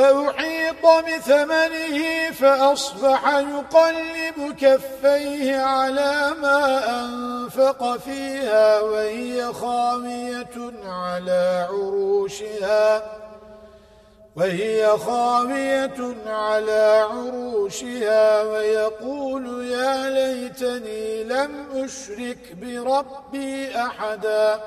وأحيط بثمنه فأصبح يقلب كفيه على ما أنفق فيها وهي خامية على عروشها وهي خامية على عروشها ويقول يا ليتني لم أشرك بربي أحداً